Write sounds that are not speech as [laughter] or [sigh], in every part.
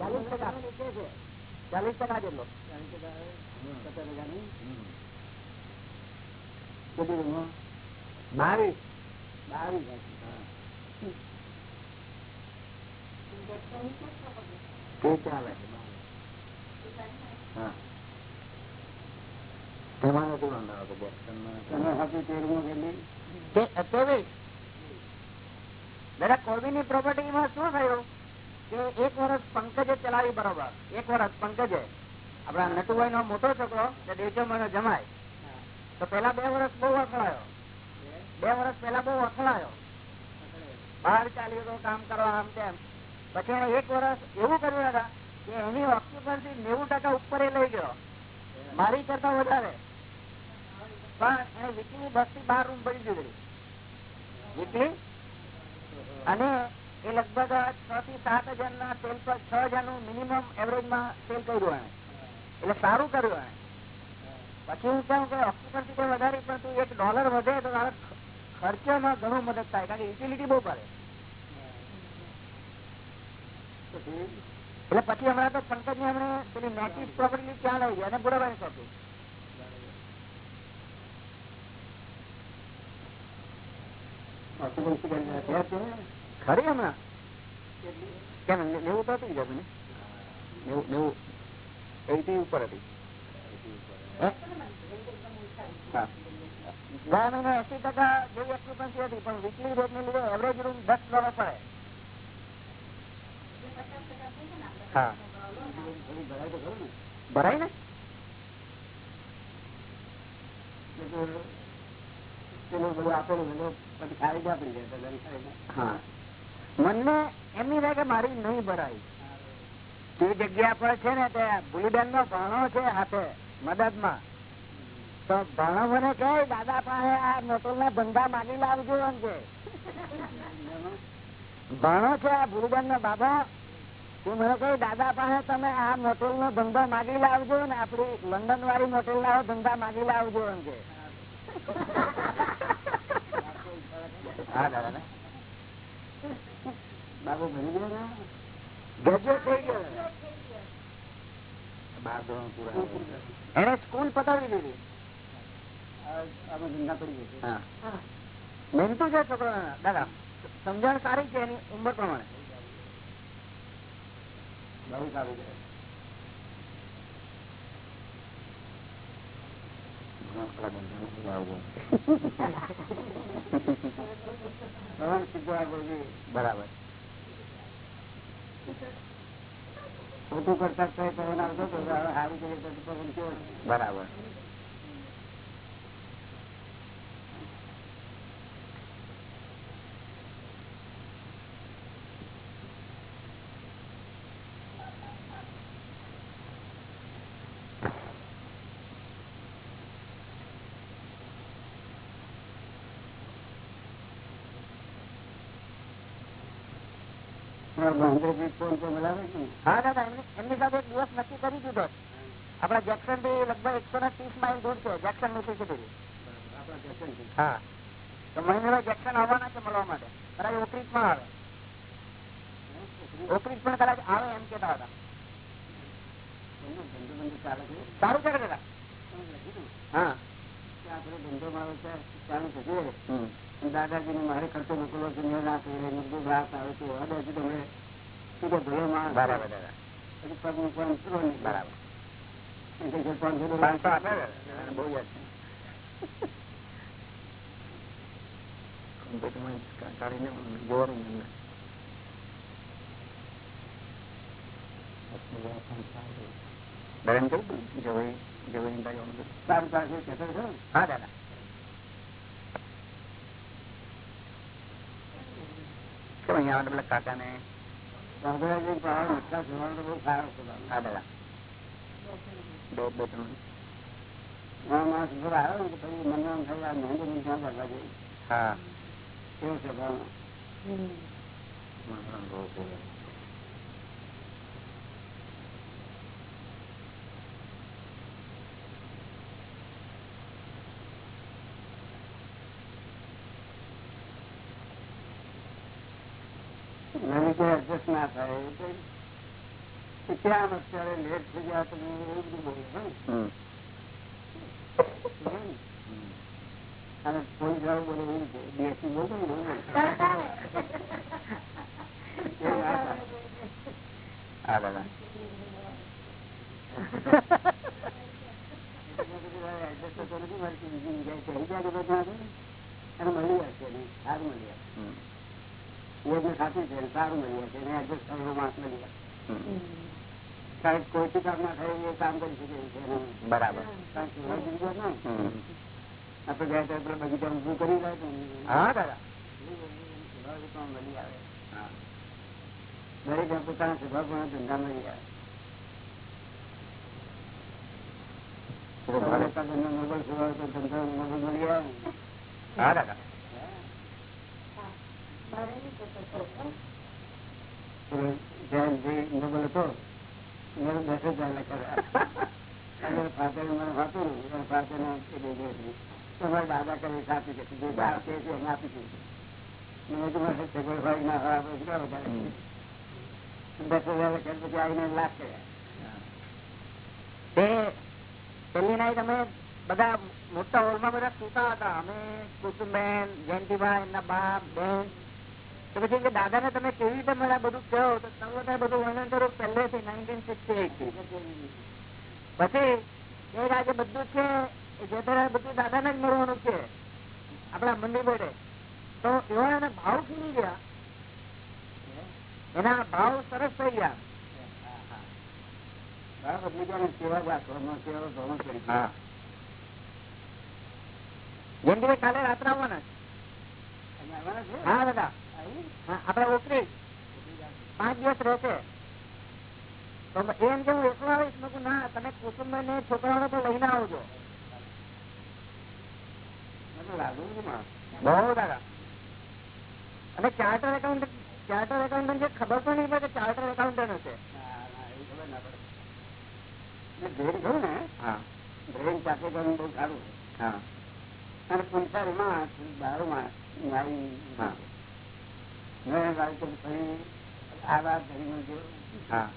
ચાલીસ ટકા. ચાલીસ ટકા જેટલો. બાવીસ. બાવીસ ચાલે હા. તેમાં નથી વાંધો આવતો ચોવીસ દાદા કોબી ની પ્રોપર્ટી માં શું થયું? કે એક વર્ષ પંકજે ચલાવી બરોબર. એક વર્ષ પંકજે. આપડા નટુભાઈ નો મોટો છોકરો મહિનો જમાય. તો પેલા બે વર્ષ બહુ અથડાયો બે વર્ષ પેલા બહુ અથડાયો બહાર ચાલી ગયો કામ કરવા આમ તેમ. પછી એક વર્ષ એવું કર્યું હતા કે એની ઓક્યુપન્સી નેવું ટકા ઉપર લઈ ગયો. મારી કરતા વધારે. પણ એને વીકલી બસથી બાર રૂમ પડી દીધી વીકલી અને એ લગભગ છ થી સાત હજાર ના તેલ પર છ હજારનું મિનિમમ એવરેજમાં તેલ કર્યું એટલે સારું કર્યું પછી હું કહું કે ઓક્સિજનથી વધારે, પણ તું એક ડોલર વધે તો તારા ખર્ચામાં ઘણું મદદ થાય, કારણ કે યુટિલિટી બહુ પડે. એટલે પછી હમણાં તો પંકજ ને હમણે પેલી નેટિવ પ્રોપર્ટી ક્યાં લઈ ગયા અને બુરાભાઈ સોંપ્યું ખરી હમણાં? કેમ નેવું તો હતી જમીન નેવું નેવું. એટી ઉપર હતી? એસી ટકા જેવી ઓક્યુપન્સી હતી પણ વીકલી રેટ ને લીધે એવરેજ રૂમ દસ ડોલર પડે. હા. ભરાય ને? હા. મને એમની કે મારી નહીં ભરાય. તે જગ્યા પર છે ને તે ભૂલીબેન નો ભણો છે હાથે મદદમાં તો ભણો મને કહે, દાદા પાસે આ મોટલ ના ધંધા માગી લાવજો એમ કે. ભણો છે આ ભૂલીબેન નો બાબા. તું મને કહે, દાદા પાસે તમે આ મોટેલ નો ધંધો માગી લાવજો ને આપડી લંડન વાળી મોટેલ ના ધંધા માગી લાવજો એમ કે. હા, દાદા ને. બાબુ ભણી ગયો ને? ગ્રેજ્યુએટ થઈ ગયો. બાર ધોરણ પૂરા એને સ્કૂલ પતાવી દીધી. મહેનતું છે. છોકરો દાદા સમજણ સારી છે એની ઉંમર પ્રમાણે. બહુ સારું છે. બરાબર. ખોટું કરતા બરાબર. એમની સાથે એક દિવસ નક્કી કરી દીધો. આપડા જેક્સનથી લગભગ એકસો ને ત્રીસ માઇલ દૂર છે જેક્સન નીકળી હા. તો મહિને જેક્સન આવવાના છે મળવા માટે. કદાચ ઓકરીજ પણ આવે. ઓકરીજ પણ કદાચ આવે એમ કેતા હતા. સારું છે દાદા? હા. ધંધો મારો ચાલુ થશે દાદાજી ને મારે ખર્ચો મોકલો છે મેં ના કરે મજબૂત ગ્રાહક આવે છે હવે હજુ તમે સીધો ભલો માણસ બરાબર પછી પગ મૂકવાનું પૂરો નહીં બરાબર. પાંચસો આપે બહુ યાદ કાઢીને જોવાનું દરેન કહ્યું જવાઈ જવાઈ સારું સારું હા દાદા. કેમ અહીંયા આવે પેલા કાકા ને હા. દાદા બે બે ત્રણ માણસ ઘર આવ્યો ને પછી મને એમ થયું આ મહેન્દ્ર ક્યાં કરવા જઈએ હા કેવું છે ક્યાં અત્યારે લેટ થઈ ગયા તો એવું બધું બોલું હમ. અને કોઈ જવાબ બોલે એવું બેસી થાય. હા દાદા સારું મળી જશે હમ. એ જે સાચું છે સારું મળી જશે એને એડજસ્ટ કરવા મળી જશે હમ. કારણ કે કામ ના થાય એ કામ કરી શકે છે. બરાબર. કારણ કે એવા જગ્યા ના હમ. આપણે ગયા ત્યારે બગીચા ઊભું કરી જાય તો હા દાદા. એવા જ કામ મળી આવે હા. દરેક પોતાના સ્વભાવ પણ ધંધા મળી આવે તમારે કાં ધંધો મોબાઈલ સ્વભાવ તો ધંધો મોબાઈલ મળી આવે. હા દાદા. જૈન જે મોબાઈલ હતો ફાધર ફાધર મારે દસ હજાર લખ્યા પછી આવીને લાખ કર્યા પેલી નાઈટ અમે બધા મોટા હોલમાં બધા સુતા હતા. અમે કુસુમબેન જયંતિભાઈ એમના બાપ, બેન તો પછી કે દાદાને તમે કેવી રીતે મને બધું કહો તો તમે બધા વર્ણન કરો પહેલેથી નાઇન્ટીન સિક્સટી એઇટ પછી એ આજે બધું છે જે તરફ બધું દાદાને જ મળવાનું છે આપણા મંદિર બોર્ડે. તો એવા એના ભાવ ખીલી ગયા. એના ભાવ સરસ થઈ ગયા. બરાબર બીજાને સેવા જ આપવામાં સેવા ઘણું કરી હા. જયંતિભાઈ કાલે રાત્રે આવવાના? હા દાદા. આપડે ઓકરી. પાંચ દિવસ રહેશે તો એમ કે હું એકલો આવીશ? મેં ના તમે કુટુંબ ને છોકરાઓને તો લઈને આવજો. બહુ દાદા અને ચાર્ટર એકાઉન્ટ ચાર્ટર એકાઉન્ટન્ટ જે ખબર પણ નહીં પડે ચાર્ટર એકાઉન્ટન્ટ હશે. એ ખબર ના? હા. બહુ સારું. હા. અને દારૂમાં હા. આ વાત ધરી હા.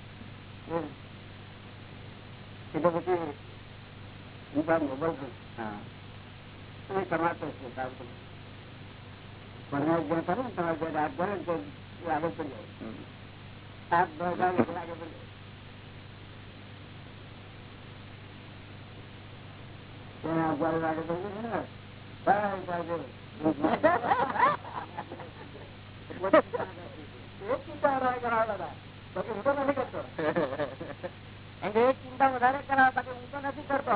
એટલે પછી હું બાર મોબાઈલ છું હા. અને કમાતો છે સારું તમે ભણવા જ્યાં કરો ને તમારે જ્યાં રાત ભરે તો આગળ પડી જાય. સાત દસ આગળ પડી જાય. ત્યાં અગિયાર વાગે પડી જાય ને. બાર વાગે [laughs] એક ચિંતા વધારે કરાવો બાકી હું તો નથી કરતો કે એક ચિંતા વધારે કરાવો બાકી હું તો નથી કરતો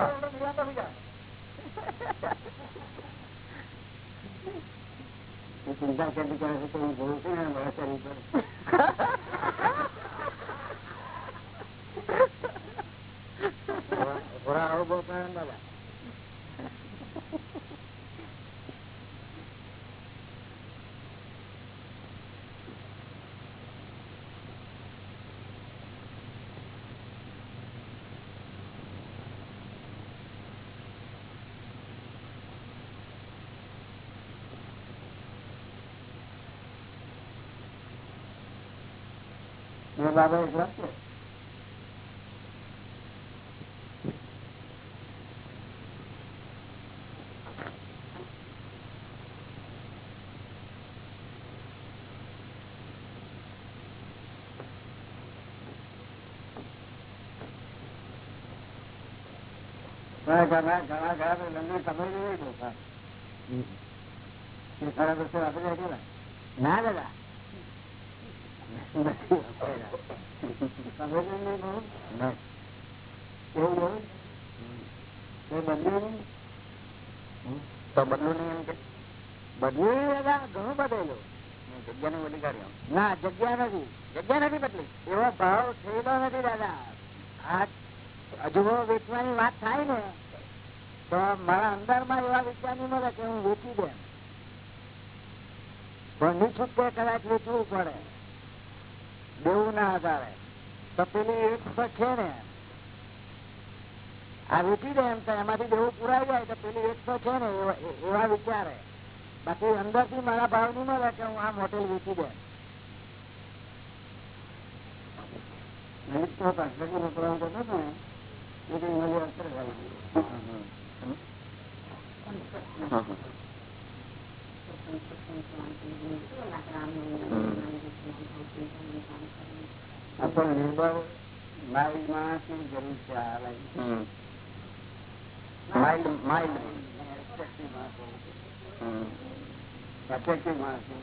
ચિંતા કેટલી કરે જ છે? ઘણા ઘણા ઘણા તો લગ્ન ખબર નહીં ના દાદા. બદલી એવો ભાવ થયેલો નથી દાદા આ હજુ વેચવાની વાત થાય ને તો મારા અંદરમાં એવા વિચાર મળે કે હું વેચી દે પણ નિછૂટકે કદાચ વેચવું પડે. દેવું ના આધારે તો પેલી એક તો છે ને આ વેચી દે એમ તો એમાંથી દેવું પુરાઈ જાય તો પેલી એક છે ને એવા- વિચારે. બાકી અંદરથી મારા ભાવ નહીં મળે કે હું આમ હોટેલ વેચી દે લલિત તો પાછળથી પ્રોગ્રામ કરતો હતો ને એ તો ઇંગ્લિશ અક્ષર ખાલી. આ તો લેબર માઇલ્ડ માણસની જરૂર છે આ લાઈન. માઇલ્ડ Attractive માણસો.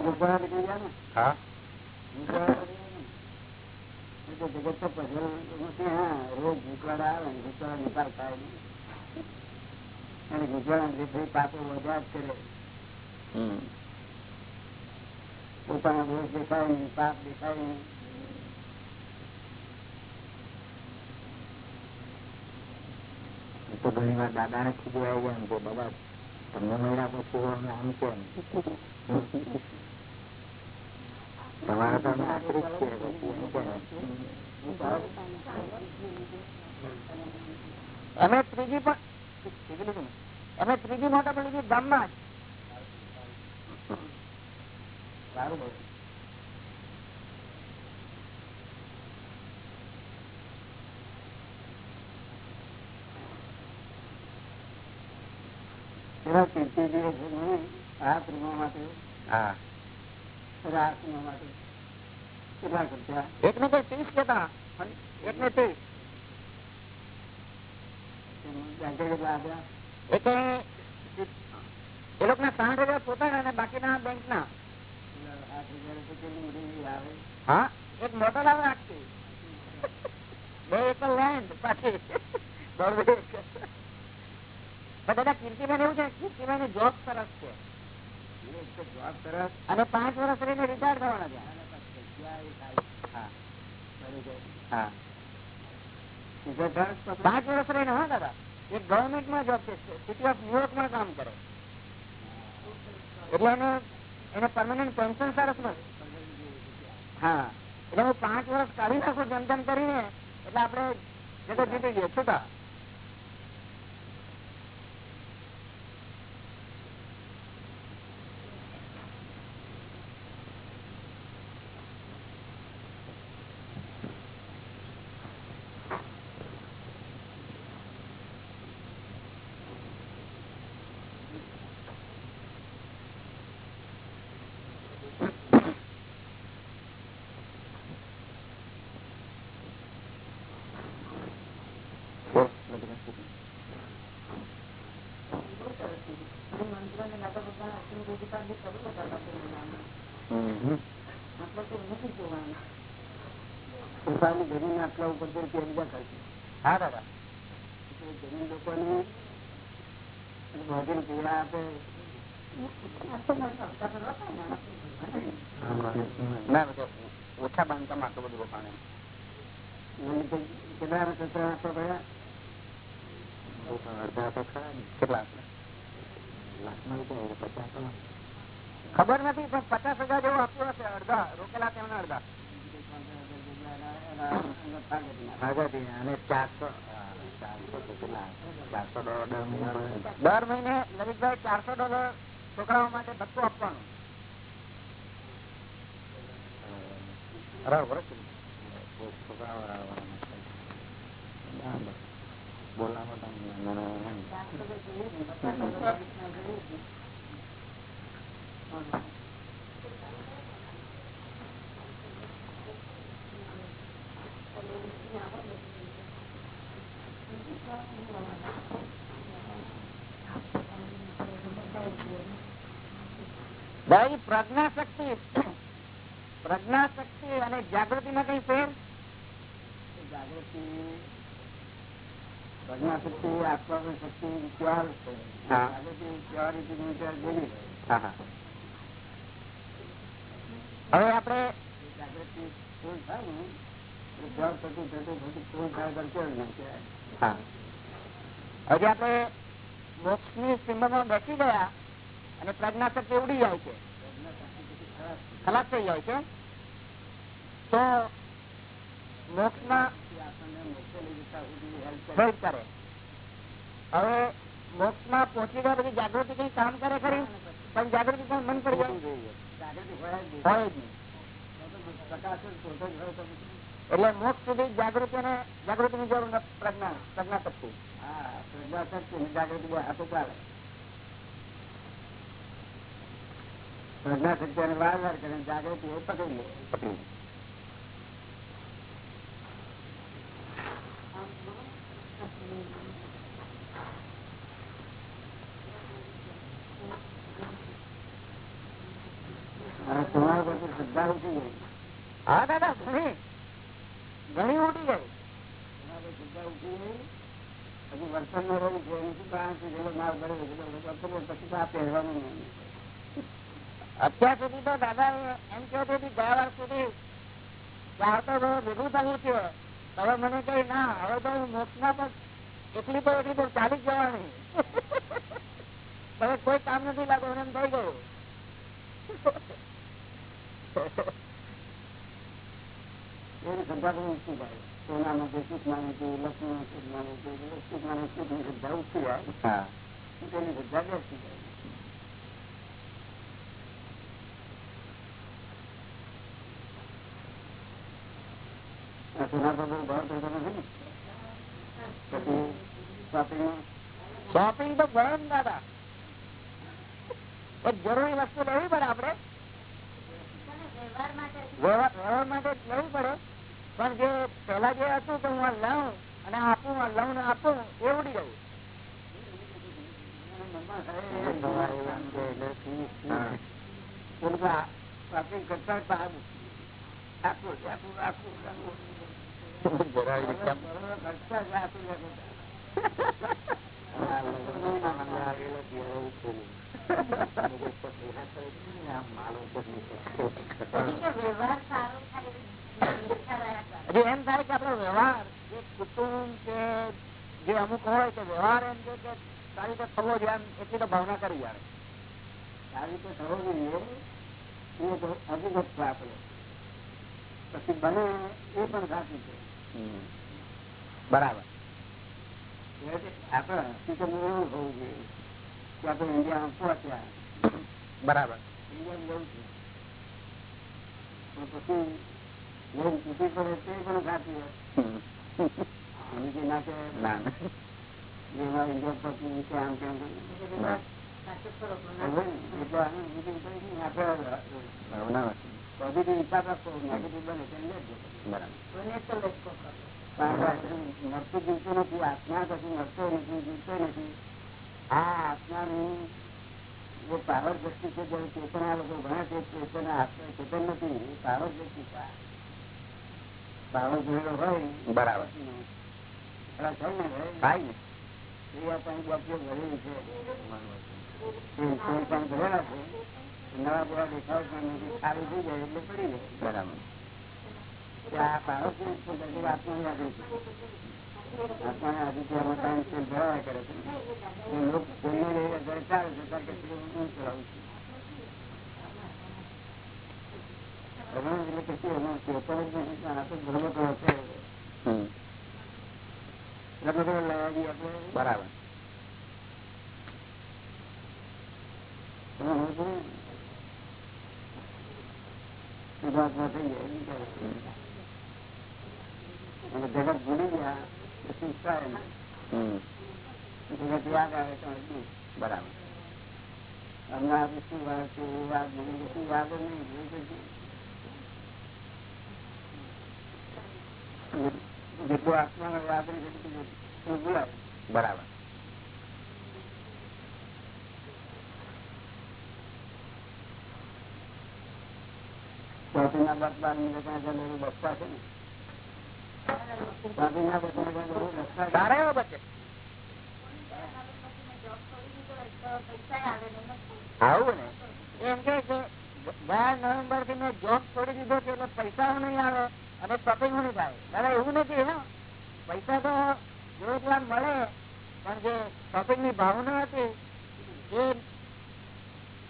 ગુબ્બારા નીકળી ગયા ને? હા? દેખાય તો ઘણી વાર દાદા ને ખીજવાઈ ગયા એમ કે, બાબા, તમને મળ્યા પછી આમ કેમ? તમારે આશ્રિત અમે ત્રીજી પણ? અમે ત્રીજી મોટા ગામમાં આ પ્રેમો માટે હા રાસ પ્રેમો માટે કેટલા ખર્ચા એક ને મોટી આવે હા? એક આવે આખી બે એકર લેન્ડ પાછી દોઢ બે એકર. પણ દાદા કીર્તિબેન એવું છે કીર્તિબેનની જોબ સરસ છે. અને પાંચ વર્ષ રહીને રિટાયર થવાના છે. એ. પાંચ વર્ષ રહીને, હા, દાદા. એક ગવર્મેન્ટમાં જોબ છે. સિટી ઓફ ન્યુયોર્કમાં કામ કરે. એટલે એને એને પરમાનન્ટ પેન્શન સરસ મળે. હા. એટલે હું પાંચ વર્ષ કાઢી નાખું, જેમ તેમ કરીને, એટલે જગત જીતી ગયો. છૂટા બોલ, બધું. હમ. પોતાની જમીન આટલા ઉપર તો બીજા ખર્ચે. હા દાદા. જમીન લોકોની ભોજન પીવા આપે. ઓછા બાંધકામ આટલું બધું. તો કેટલા. કેટલા આપણે? લાખમાં રૂપિયા એટલે પચાસ તો. ખબર નથી, પણ પચાસ હજાર જેવું આપ્યું હશે, અડધા. રોકેલા તેમના અડધા. દર મહિને. લલિતભાઈ ચારસો ડોલર છોકરાઓ માટે ભથ્થું આપવાનું. બરાબર છોકરાઓ ભાઈ પ્રજ્ઞા શક્તિ પ્રજ્ઞા શક્તિ અને જાગૃતિ માં કઈ ફેર? જાગૃતિ પ્રજ્ઞા શક્તિ આત્મા શક્તિ છે હવે આપણે જાગૃતિ ફૂલ થાય ને એટલે થતું થતું થતું ફૂલ થાય ત્યારે કેવું ના કહેવાય હજી આપણે મોક્ષની સિંહમાં બેસી ગયા અને પ્રજ્ઞા શક્તિ ઉડી જાય છે. ખલાસ થઈ જાય છે. તો મોક્ષમાં હેલ્પ કરે. હવે મોક્ષમાં પહોંચી ગયા પછી જાગૃતિ કઈ કામ કરે ખરી? પણ જાગૃતિ પણ મન જાગૃતિ હોય જ નહીં. પછી. એટલે મોક્ષ સુધી જાગૃતિ ને જાગૃતિ ની જરૂર પ્રજ્ઞા પ્રજ્ઞા શક્તિ હા, પ્રજ્ઞાશક્તિ અને જાગૃતિ બે હાથે ચાલે. પ્રજ્ઞાશક્તિ અને વાર વાર કરે અને જાગૃતિ એ પકડી લે અને તમારા પરથી શ્રદ્ધા ઉઠી ગઈ હા દાદા ઘણી. ઘણી ઉડી ગઈ. તમારે શ્રદ્ધા ઉઠી ગઈ. હજી વર્તન ન શું કારણ છે? માલ ભરે પછી આ પહેરવાનું નહીં. અત્યાર સુધી તો દાદા એમ કહેતો હતી ગયા વાર સુધી ચાલતો આ તો હવે ભેગું થયું. છે હવે મને કઈ ના, હવે તો હું મોક્ષમાં પણ એટલી તો એટલી તો ચાલી જવાની. હવે કોઈ કામ નથી લાગુ એમ થઈ ગયું. એની શ્રદ્ધા પણ ઉઠી જાય સોનામાં જે સુખ માને છે લક્ષ્મીમાં સુખ માને છે સુખ માને શ્રદ્ધા આ સોના પર બહુ ભાવ થતો નથી ને પછી શોપિંગમાં શોપિંગ તો ને દાદા. જરૂરી વસ્તુ લેવી પડે આપડે વ્યવહાર માટે લેવું પડે. પણ જે પેલા જે હતું કે હું લઉં અને આપું લઉં ને આપું, એ ઉડી શોપિંગ કરતા આપું આપું આપું આપું એમ થાય કે આપડે વ્યવહાર, જે કુટુંબ કે જે અમુક હોય કે વ્યવહાર એમ છે કે સારી રીતે થવો જોઈએ એટલી તો ભાવના કરી જાય સારી રીતે થવો જોઈએ, એ તો હકીકત છે આપણે. પછી બને એ પણ સાચું છે. બરાબર. આપણે હકીકત એવું હોવું જોઈએ કે આપણે ઇન્ડિયામાં પહોંચ્યા બરાબર. ઇન્ડિયામાં જવું છે. તો પછી તૂટી પડે તે પણ સાચું હોય ના કે ના. જેમાં ઇન્ડિયા પછી આમ કેમ મળતું જીવતું નથી આત્મા કશું નરતો નથી જીવતો નથી આ આત્માની જે પાવર દ્રષ્ટિ છે જયારે ચેતન આ લોકો ઘણા છે ચેતના આત્મા ચેતન નથી પાવર દ્રષ્ટિ. પાવર જોયેલો હોય બરાબર થાય ને ને એ આપણે ઉપયોગ છે. કોઈ પણ ભરેલા છે નવા જાય એટલે પડી જાય બરાબર છે આત્માની સ્પેન્ડ ભરાયા કરે છે લોક કોઈને ઘરે છે એટલે કે શું લાવવા દઈએ આપણે બરાબર. તમે સમજો ને? શુદ્ધાત્મા થઈ જાય એમ કહે. અને જગત ભૂલી ગયા તો શું થાય નહીં. હમ. જગત યાદ આવે તો હજી બરાબર હમણાં આપણે શું વાત છે એ વાત ભૂલી ગઈ. શું યાદ જ નહીં ભૂલી ગઈ. જેટલું આત્માને યાદ રહી એટલું એટલું ભૂલાય બરાબર ચોથીના બસ બારની જગ્યાએ જલેલું બસતા છે ને ચોથીના બસમાં જલેલું બસતા સારા એવો બચે. આવું ને? એમ કે કે ગયા નવેમ્બરથી મેં જોબ છોડી દીધો છે એટલે પૈસા નહીં આવે અને શોપિંગ નહીં થાય. દાદા એવું નથી હા? પૈસા તો રોજગાર મળે પણ જે શોપિંગની ભાવના હતી એ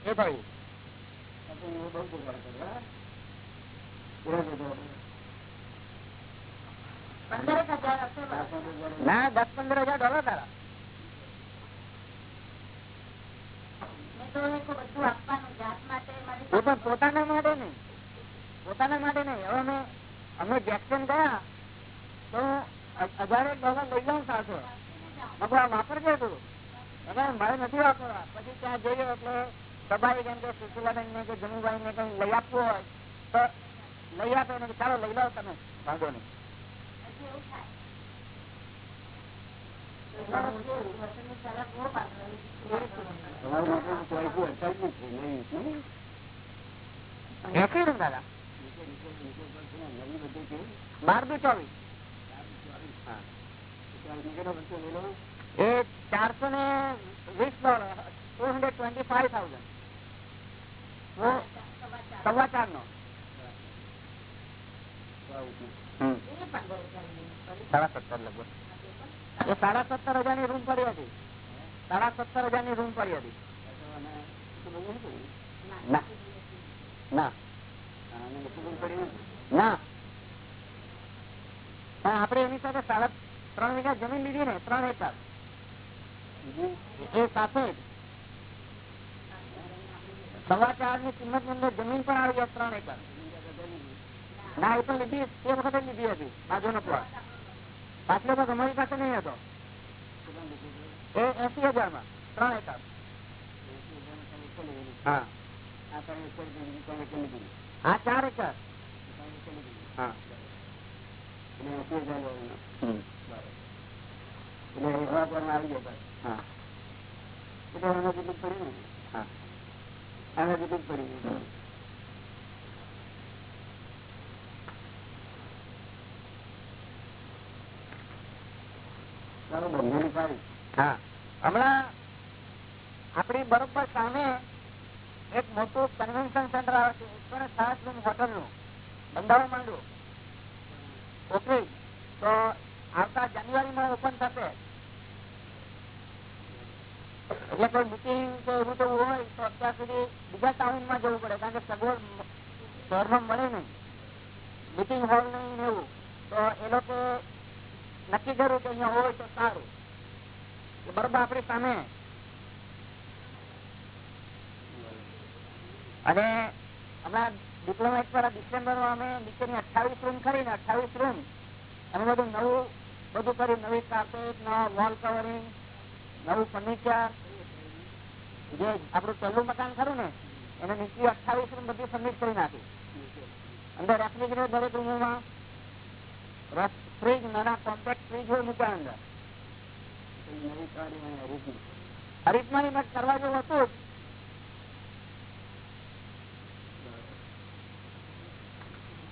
એ ભાઈ. બહુ ના? દસ પંદર હજાર ડોલર તારા. પોતાના માટે નહીં. પોતાના માટે નહીં. હવે અમે અમે જેક્સન ગયા તો હજાર ડોલર લઈ જાઉં સાથે. વાપરજે તું. એટલે મારે નથી વાપરવા. પછી ત્યાં જઈએ એટલે સભાઈ કેમ કે સુશીલાબેન ને કે જમીભાઈ ને કઈ લઈ આપવું હોય તો લઈ આપે ચાલો લઈ લો તમે. ભાગો નહીં. ચોવીસ. એ ચારસો ને વીસ dollar two hundred twenty five thousand સવા ચાર નો. સાડા સત્તર લગભગ એ સાડા સત્તર હજારની રૂમ પડી હતી સાડા સત્તર હજારની રૂમ પડી હતી ના ના અને એટલું બધું પડી નથી ના પણ એની સાથે સાડા ત્રણ વીઘા જમીન લીધી ને ત્રણ એકર એ સાથે સવા ચારની કિંમતની અંદર જમીન પણ આવી ગયા ત્રણ એકર ના એ પણ લીધી તે વખતે જ લીધી હતી. બાજુનો પ્લોટ પાછલો ભાગ અમારી પાસે નહીં હતો. એ એસી હજારમાં ત્રણ એકર હા. બીજી આ ચાર એકર હા. આવી ગયા હા. એટલે એમાં જેટલું જ પડ્યું ને. હા. એમાં જેટલું જ પડ્યું ચાલો બંધેલી સારી હા. હમણાં આપણી બરોબર સામે એક મોટું કન્વેન્શન સેન્ટર આવે છે એકસો ને સાત રૂમ હોટલનું. બંધાવવા માંડવું ઓકે. તો આવતા જાન્યુઆરીમાં ઓપન થશે. એટલે કોઈ મિટિંગ કે એવું તો હોય તો અત્યાર સુધી બીજા ટાઉનમાં જવું પડે કારણ કે સગવડ શહેરમાં મળે નહીં. મિટિંગ હોલ નહીં એવું. તો એ લોકો નક્કી કર્યું કે અહીંયા હોય તો સારું. બરોબર આપણી સામે. અને હમણાં ડિપ્લોમેટ પર ડિસેમ્બરમાં અમે નીચેની અઠાવીસ રૂમ કરીને અઠાવીસ રૂમ અમે બધું નવું, બધું કર્યું. નવી કાર્પેટ નવા વોલ કવરિંગ નવું ફર્નિચર જે આપણું પહેલું મકાન ખરું ને, એને નીચે અઠાવીસ રૂમ બધી ફર્નિશ કરી નાખી અંદર રેફ્રિજરેટર દરેક રૂમોમાં ફ્રીજ નાના કોમ્પેક્ટ ફ્રીજ હોય મૂક્યા અંદર નવી સારી મને હરીફી હરીફમાની મત કરવા જેવું હતું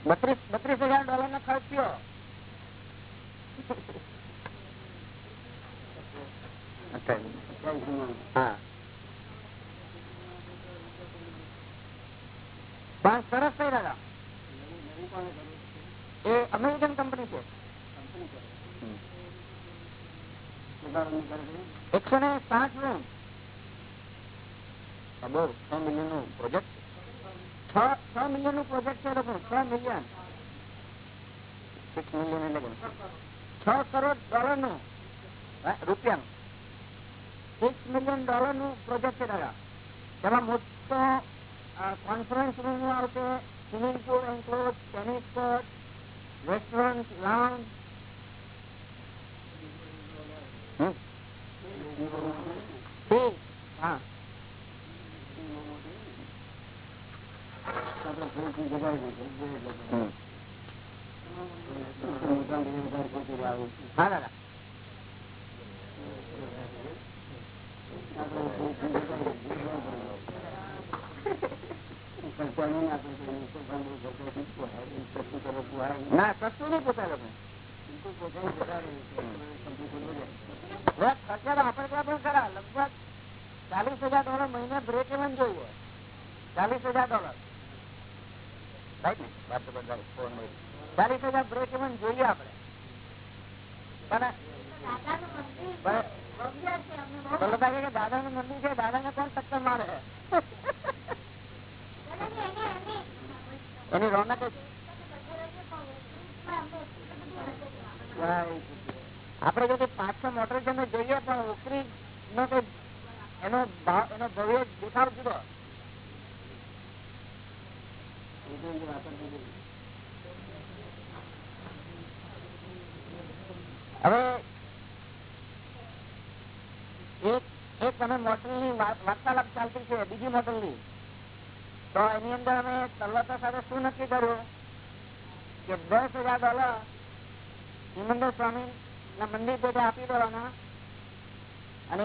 બત્રીસ બત્રીસ હજાર ડોલર નો ખર્ચ થયો પણ સરસ થઈ રહ્યા? એ અમેરિકન કંપની છે ને. છ નું નું કરોડ ડોલરનું. રૂપિયાનું સિક્સ મિલિયન ડોલરનું પ્રોજેક્ટ છે દાદા. તેમાં મોટો કોન્ફરન્સ રૂમ આવશે. Swimming pool enclose tennis court restaurant lounge ના સસ્તું નહીં પોતા લોકો. આપણે ત્યાં પણ ખરા લગભગ ચાલીસ હજાર ડોલર મહિને બ્રેક ઇવન જોઈએ ચાલીસ હજાર ડોલર ને. ચાલીસ હજાર બ્રેક ઇવન જોઈએ આપણે. પણ દાદાનું મંદિર છે. દાદા ને કોણ ટક્કર મારે? એને- રોનક જ અમને એટલી બધી આપડે જો પાંચ છ મોટર છે જોઈએ, પણ ઉપરી નો તો એનો એનો ભવ્ય દેખાવ જુદો. હવે એક એક તમે મોટરની વાર્તાલાપ ચાલતી છે, બીજી મોટરની તો એની અંદર અમે તલવાતા સાથે શું નક્કી કર્યું? કે દસ હજાર ડોલર હિમંદર સ્વામી ના મંદિર પેટે આપી દેવાના અને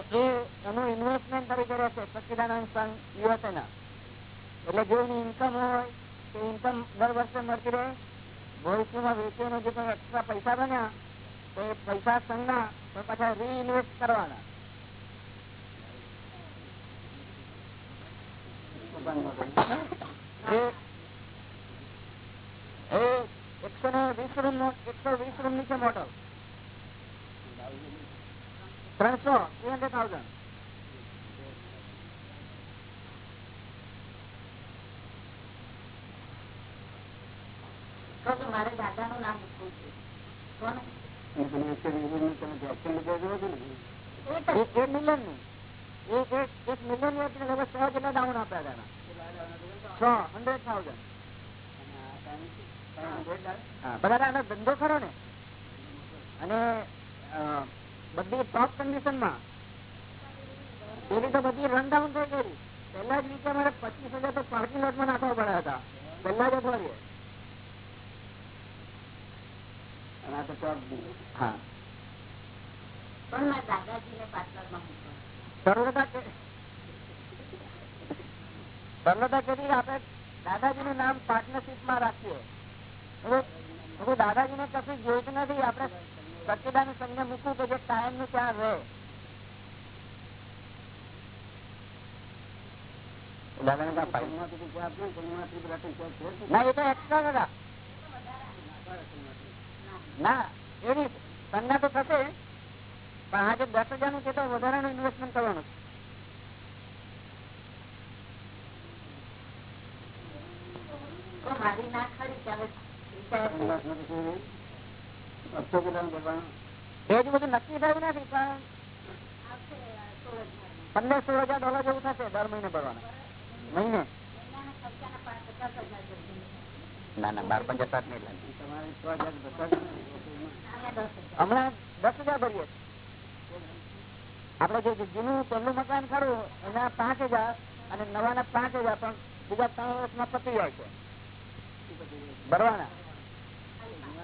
એનું ઇન્વેસ્ટમેન્ટ તરીકે રહેશે સચિદાનંદ સ્વામી યુએસએ ના એટલે જો એની ઇન્કમ હોય, તો ઇન્કમ દર વર્ષે મળતી રહે. ભવિષ્યમાં વેચીને જે કોઈ એક્સ્ટ્રા પૈસા બન્યા, તો એ પૈસા સંઘના તો પાછા રીઇન્વેસ્ટ કરવાના. એ એકસો ને વીસ રૂમ નો એકસો વીસ રૂમની છે મોટલ ત્રણસો થ્રી હંડ્રેડ થાઉઝન્ડ મારે દાદા નું નામ પૂછવું છે? એક મિલિયનનું એક એક મિલિયન સો જેટલા ડાઉન આપ્યા હતા. સો હંડ્રેડ થાઉઝન્ડ બધા આનો ધંધો ખરો ને અને બધી ટોપ કન્ડિશનમાં પેલી તો બધી રન ડાઉન થઈ ગયેલી પહેલા જ વિચાર મારે પચીસ હજાર તો પાર્કિંગ લોટમાં નાખવા પડ્યા હતા પહેલા જ અઠવાડિયે હા. સરળતા કે- સરળતા કરી આપણે દાદાજી નું નામ પાર્ટનરશીપમાં રાખીએ દાદાજી ને કશું જોઈતું નથી. આપણે સચ્ચિદાન સંઘને મૂકવું કે જે કાયમનું ત્યાં રહે? ના એ તો એક્સ્ટ્રા હતા ના એની સંજ્ઞા તો થશે. પણ આજે દસ હજારનું છે તો વધારાનું ઇન્વેસ્ટમેન્ટ કરવાનું છે. મારી ના ખરી પંદર સોળ હજાર જેવું. હમણાં દસ હજાર ભરીએ આપડે જે જૂનું પહેલું મકાન ખરું, એના પાંચ હજાર અને નવાના પાંચ હજાર પણ બીજા ત્રણ વર્ષમાં પતી જાય છે ભરવાના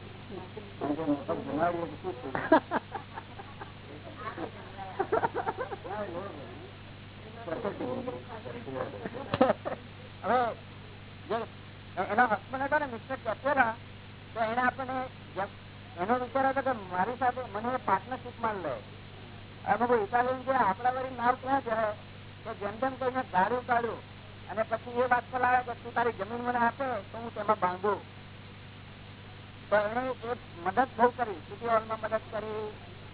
મફત જમાડીએ તો શું થયું? હવે એના એનો હસબન્ડ હતા ને મિસ્ટર કેપેરા તો એને આપણને એનો વિચાર હતો કે મારી સાથે મને પાર્ટનરશીપમાં લે. અમે કોઈ ઇટાલિયન છે આપણા વળી નાવ ક્યાં જાય તો જેમ જેમ કહીને દારૂ કાઢ્યું અને પછી એ વાત પર આવે કે તું તારી જમીન મને આપે, તો હું તેમાં બાંધું તો એને એ મદદ બહુ કરી સિટી હોલમાં મદદ કરી,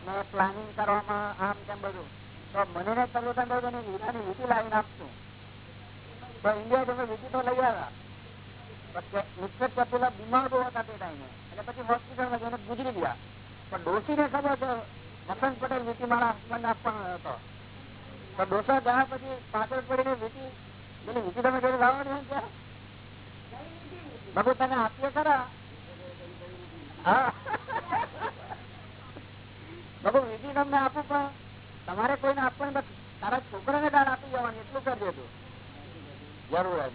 ને પ્લાનિંગ કરવામાં, આમ તેમ બધું. તો મને ને કહ્યું કે એને હીરાની વીટી લાવીને આપશું. તો ઇન્ડિયા તમે વીટી તો લઈ આવ્યા. મિસ્ટર બીમાર બહુ હતા તે ટાઈમે. એટલે પછી હોસ્પિટલમાં જઈને ગુજરી ગયા. પણ ડોસીને ખબર છે, વસંત પટેલ વીટી મારા હસબન્ડ આપવાનો હતો. પણ ડોસા ગયા પછી પાછળ પડીને વીટી, પેલી વીટી તમે જોડે લાવવાની હોય ત્યાં બાબુ તને આપીએ ખરા? હા. બાબુ વીટી તમને આપું પણ તમારે કોઈને આપવાની બસ તારા છોકરાને દાળ આપી જવાની એટલું કરી દેજો. જરૂર એમ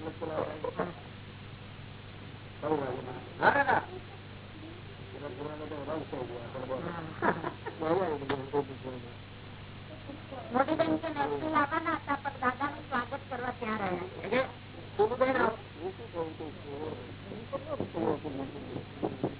[laughs] દાદા નું સ્વાગત કરવા ત્યાં રહ્યા [laughs] [laughs]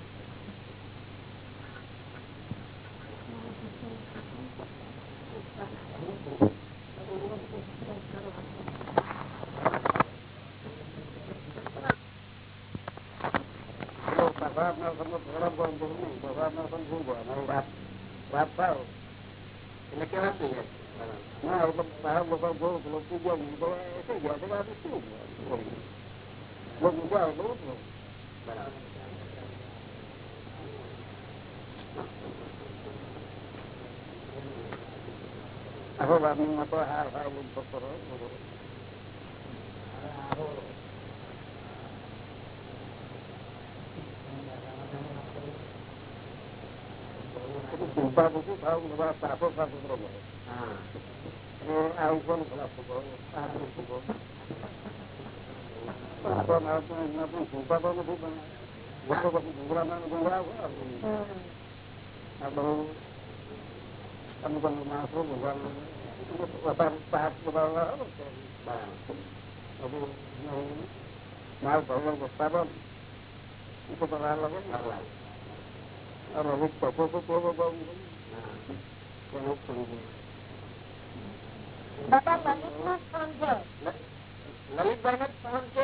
આખો બાપનું હાર હાર બધું કરો પાપ ઉભું ભાવ પાપો પાપ ઉભરો બોલો આ ઉભોનું ખલાસ ઊભો આ ઊભો મારું ભગવાન. ગોસ્તા પણ ઉપર લાગે રમુક પપ્પો પપ્પો બાબુ લલિતભાઈ નું ફોન છે.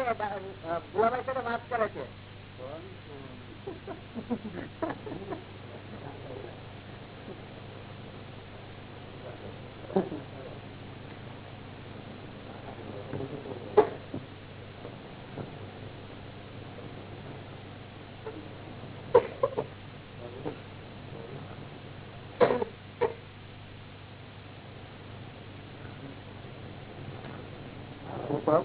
ભુવાભાઈ સાથે વાત કરે છે.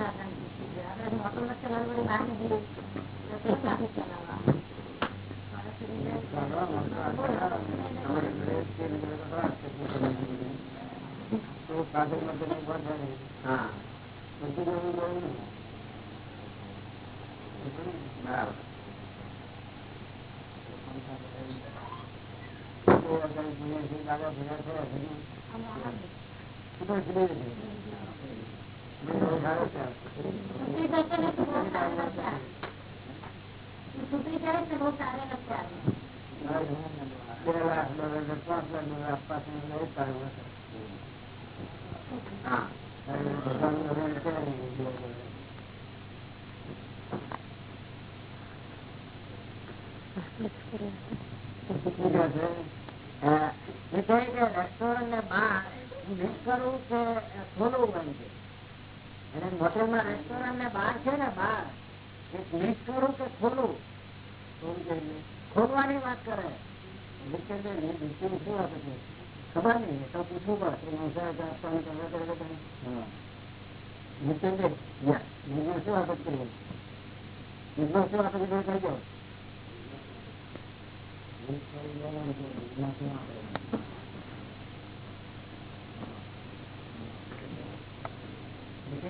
ભેગા થયા રેસ્ટોરન્ટ ને બાર મિસ કે ખોલવું એમ અને હોટેલમાં રેસ્ટોરન્ટ ને બહાર છે ને બહાર એ મિસ કે ખોલું શું? ખોલવાની વાત કરે. શું આપે છે? ખબર નહીં એ તો પૂછવું પડે એ નવસારી તો આપવાનું તમે કરો છો? તમે. નિત્યનભાઈ, યા, નિર્ણય શું આપે છે? નિર્ણય શું આપે છે? તમે કહી દો. નિર્ણય શું આપે છે? નિતિન છે, તો કોઈ રોજગાર નથી મળતું મોટું હોય.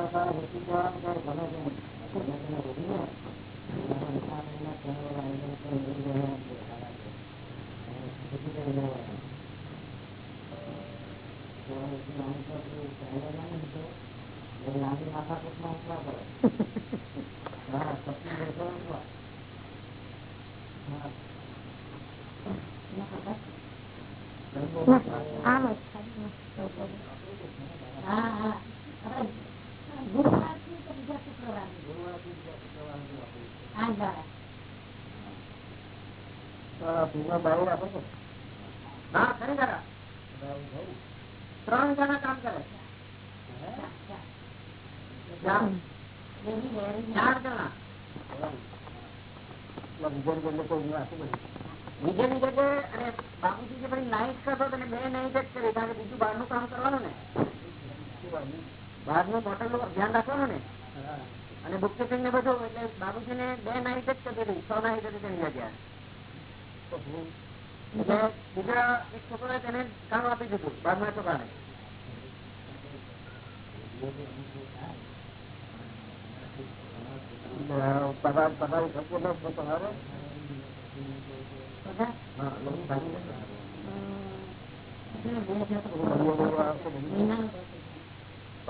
[laughs] આમ જ હા હા હવે ગુરુવારથી તો બીજા શુક્રવારથી ગુરુવારથી બીજા શુક્રવારે આપે. આ દ્વારા તો આ ફીમાં બાઈ આપે છે? હા ખરી ખરા બાઈ થઈ. ત્રણ જણા કામ કરે ચાર જણા બીજા જગ્યાએ અને બાબુજી જે પછી નાઇટ કરતો તો બે નાઇટ જ કરી કારણ કે બીજું બહારનું કામ કરવાનું ને બાજુ? બહારનું બોટલ ધ્યાન રાખવાનું ને. અને બુક કીપિંગ ને બધું એટલે બાબુજી ને બે નાઈટ જ કરી હતી છ નાઈટ જ કરી ગયા એટલે બીજા એક છોકરો તેને કામ આપી દીધું બારના છોકરાને પગાર પગાર નથી હા લોકો મહિનાનું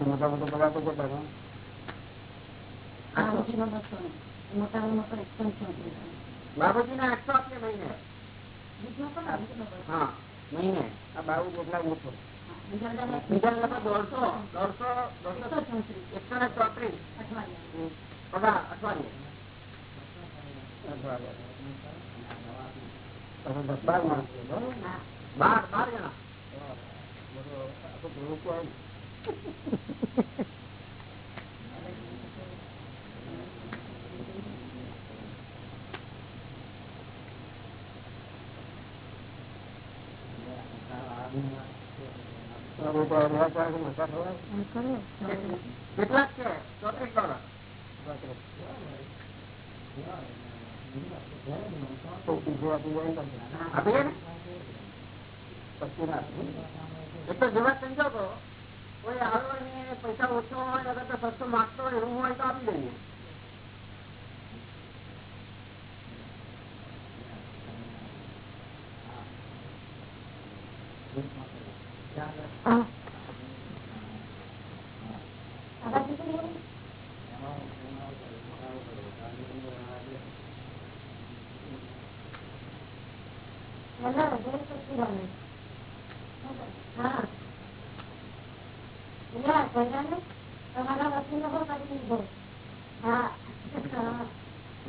મોટા મોટો પગાર તો કેટલા છે? બાબુજીનો બસો મોટા મોટો એકસો ચોત્રીસ બાબુજી ના આઠસો આપીએ મહિને હા મહિને આ બાવું બધા મોટો બીજા લોકો દોઢસો દોઢસો દોઢસો ચોત્રીસ એકસો ને ચોત્રીસ બાર બાર જણા બધો આખું ભેગું કહેવાય ને. હવે તો રહ્યા તો આગળ મોટા થવાય. કેટલાક છે ચોત્રીસ ડોલર કોઈ પીછે આપી જાય ને આપીએ ને પછી ના આપે. એ તો જેવા સંજોગો કોઈ આવે ને પૈસા ઓછો હોય અગર તો સસ્તો માગતો હોય એવું હોય તો આપી દઈએ વકીલો કરી દીધો હા દાદા કદાચ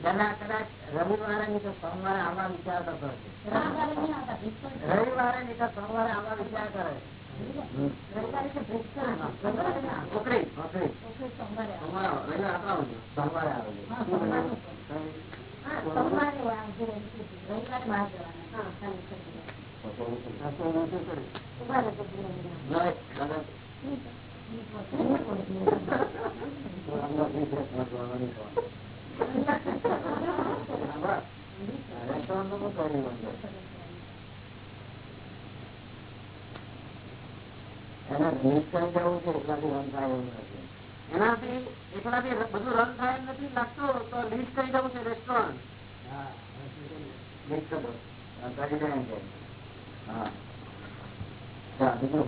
રવિવારે નહીં તો સોમવારે આવવા વિચાર કરતો હશે રવિવારે નહીં તો સોમવારે આવવા વિચાર કરે છોકરી છોકરી જવું છે એટલાથી એનાથી એકલાથી બધું રન થાય નથી લાગતું, તો લીસ્ટ થઈ જવું છે? રેસ્ટોરન્ટ મિસ કરો કરી જાય. છે હા બીજું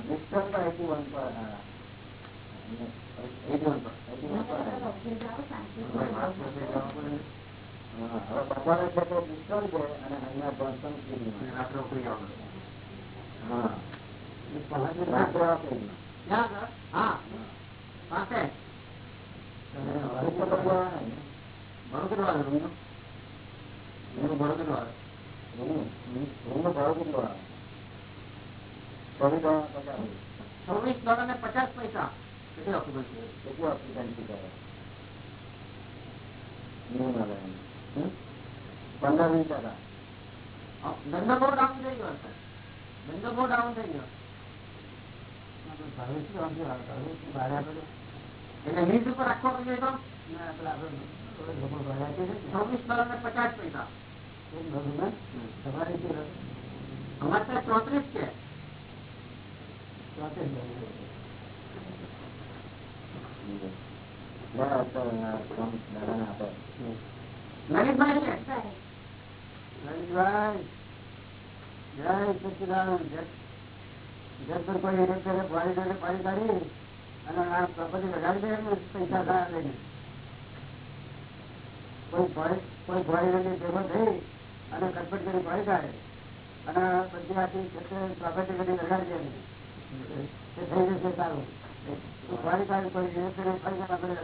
સિટી મોટે વિક્ટોરિયા એમ કહ્યું, સોમવારે આવો સોમવારે આવો વિચારી જાઓ, બધા બોલાવો. ત્યાં અને રવિવાર સાંજે જોનસન સિટી જવાનું વિશ્વર તો એટી વન પર હા એટી વન પર એટી વન પર હા. ઓકે, જાઓ, શાંતિ હવે વાત કરશે જવા પડે ને. હા, હવે બપોરે છે તો વિશ્વર છે અને અહીંયા જોન્સન અને સિટીમાં રાત્રે ઉપડી જવાનું હા રાત્રે રાત્રે આપેલી ક્યાં આગળ? હા પાસે અને હવે તો બધા ભાડું કેટલું આવે રૂમનું રૂમનું ભાડું કેટલું આવે રૂમ રૂમનો ભાવ કેટલો આવે ચોવીસ ડોલર પચાસ ચોવીસ ડોલર ને પચાસ પૈસા કેટલી ઓક્યુપન્સી કેટલી ઓક્સિજનથી કરે નહીં મળે એમ. હમ? પંદર વીસ ટકા ધંધો બહુ ડાઉન થઈ ગયો છે ધંધો બહુ ડાઉન થઈ ગયો ભાવે શું આમ છે? ભાવે શું ભાડે આપે છે? એટલે લીઝ ઉપર રાખવો જોઈએ તો ના, પેલા આપણે થોડા લોકો ભાડે આપે છે ને. ચોવીસ ડોલર ને પચાસ પૈસા એક બધું ને? તમારે શું રહે? અમારે ત્યાં ચોત્રીસ છે પાણી કાઢી અને આ પ્રપતિ લગાડી દે પૈસા સારા લઈને. કોઈ ભાઈ ભેગો થઈ અને કટપટ કરી ભોય કાઢે અને બધી આખી ક્ષેત્રે કરી લગાડી દે સારું હિરેન કરે,